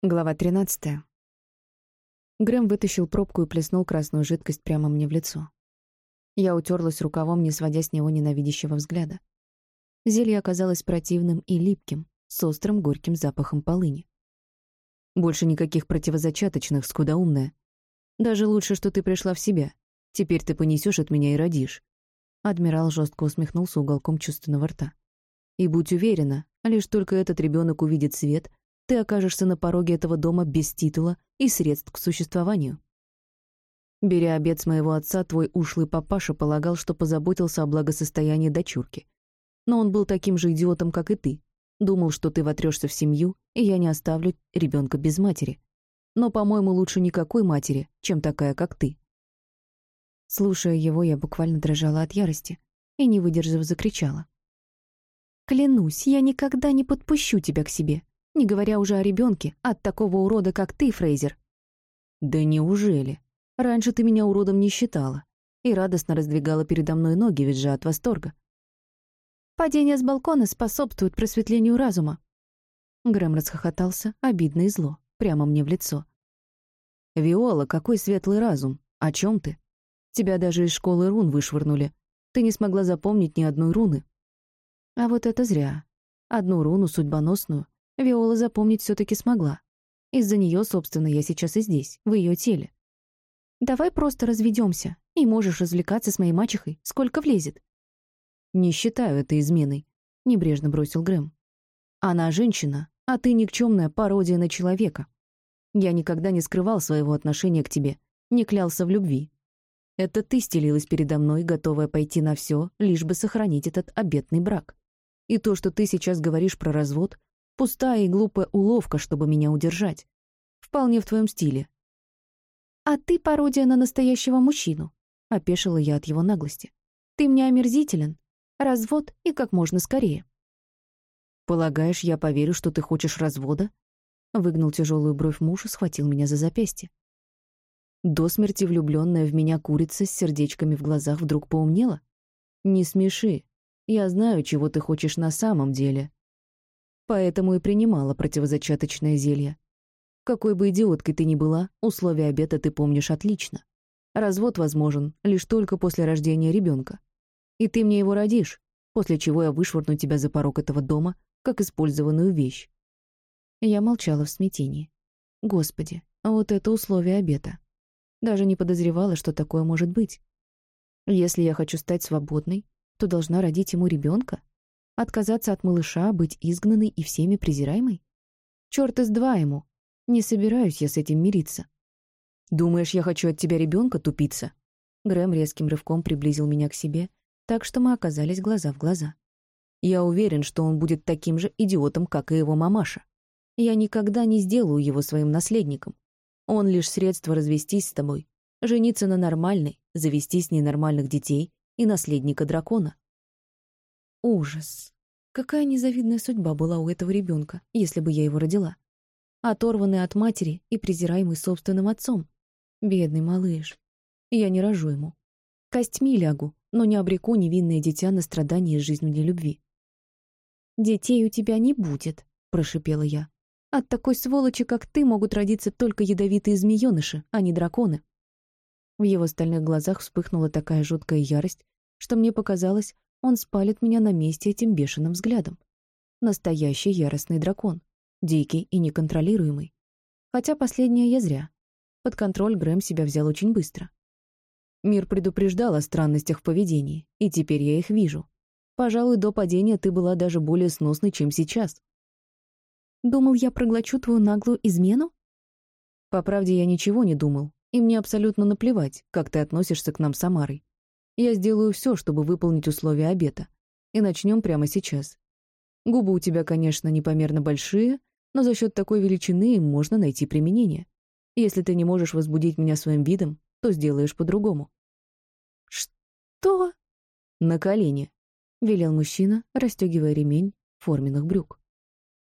Глава 13. Грэм вытащил пробку и плеснул красную жидкость прямо мне в лицо. Я утерлась рукавом, не сводя с него ненавидящего взгляда. Зелье оказалось противным и липким, с острым горьким запахом полыни. Больше никаких противозачаточных, скудоумная. Даже лучше, что ты пришла в себя. Теперь ты понесешь от меня и родишь. Адмирал жестко усмехнулся уголком чувственного рта. И будь уверена, лишь только этот ребенок увидит свет, ты окажешься на пороге этого дома без титула и средств к существованию. Беря обед с моего отца, твой ушлый папаша полагал, что позаботился о благосостоянии дочурки. Но он был таким же идиотом, как и ты. Думал, что ты вотрешься в семью, и я не оставлю ребенка без матери. Но, по-моему, лучше никакой матери, чем такая, как ты. Слушая его, я буквально дрожала от ярости и, не выдержав, закричала. «Клянусь, я никогда не подпущу тебя к себе не говоря уже о ребенке, от такого урода, как ты, Фрейзер. Да неужели? Раньше ты меня уродом не считала и радостно раздвигала передо мной ноги, визжа от восторга. Падение с балкона способствует просветлению разума. Грэм расхохотался, обидно и зло, прямо мне в лицо. «Виола, какой светлый разум! О чем ты? Тебя даже из школы рун вышвырнули. Ты не смогла запомнить ни одной руны». А вот это зря. Одну руну судьбоносную Виола запомнить все таки смогла. Из-за нее, собственно, я сейчас и здесь, в ее теле. Давай просто разведемся, и можешь развлекаться с моей мачехой, сколько влезет. Не считаю это изменой, небрежно бросил Грэм. Она женщина, а ты никчемная пародия на человека. Я никогда не скрывал своего отношения к тебе, не клялся в любви. Это ты стелилась передо мной, готовая пойти на все, лишь бы сохранить этот обетный брак. И то, что ты сейчас говоришь про развод, Пустая и глупая уловка, чтобы меня удержать. Вполне в твоем стиле. «А ты пародия на настоящего мужчину», — опешила я от его наглости. «Ты мне омерзителен. Развод и как можно скорее». «Полагаешь, я поверю, что ты хочешь развода?» Выгнал тяжелую бровь муж и схватил меня за запястье. До смерти влюбленная в меня курица с сердечками в глазах вдруг поумнела? «Не смеши. Я знаю, чего ты хочешь на самом деле. Поэтому и принимала противозачаточное зелье. Какой бы идиоткой ты ни была, условия обета ты помнишь отлично. Развод возможен лишь только после рождения ребенка. И ты мне его родишь, после чего я вышвырну тебя за порог этого дома, как использованную вещь. Я молчала в смятении. Господи, а вот это условие обета. Даже не подозревала, что такое может быть. Если я хочу стать свободной, то должна родить ему ребенка? Отказаться от малыша, быть изгнанной и всеми презираемой? Чёрт из два ему. Не собираюсь я с этим мириться. «Думаешь, я хочу от тебя ребенка, тупица?» Грэм резким рывком приблизил меня к себе, так что мы оказались глаза в глаза. Я уверен, что он будет таким же идиотом, как и его мамаша. Я никогда не сделаю его своим наследником. Он лишь средство развестись с тобой, жениться на нормальной, завести с ней нормальных детей и наследника дракона. Ужас. Какая незавидная судьба была у этого ребенка, если бы я его родила. Оторванный от матери и презираемый собственным отцом. Бедный малыш. Я не рожу ему. Костьми лягу, но не обреку невинное дитя на страдания для любви. «Детей у тебя не будет», — прошипела я. «От такой сволочи, как ты, могут родиться только ядовитые змеёныши, а не драконы». В его стальных глазах вспыхнула такая жуткая ярость, что мне показалось, он спалит меня на месте этим бешеным взглядом. Настоящий яростный дракон. Дикий и неконтролируемый. Хотя последнее я зря. Под контроль Грэм себя взял очень быстро. Мир предупреждал о странностях в поведении, и теперь я их вижу. Пожалуй, до падения ты была даже более сносной, чем сейчас. Думал, я проглочу твою наглую измену? По правде, я ничего не думал, и мне абсолютно наплевать, как ты относишься к нам с Амарой. Я сделаю все, чтобы выполнить условия обета. И начнем прямо сейчас. Губы у тебя, конечно, непомерно большие, но за счет такой величины им можно найти применение. Если ты не можешь возбудить меня своим видом, то сделаешь по-другому. «Что?» «На колени», — велел мужчина, расстегивая ремень форменных брюк.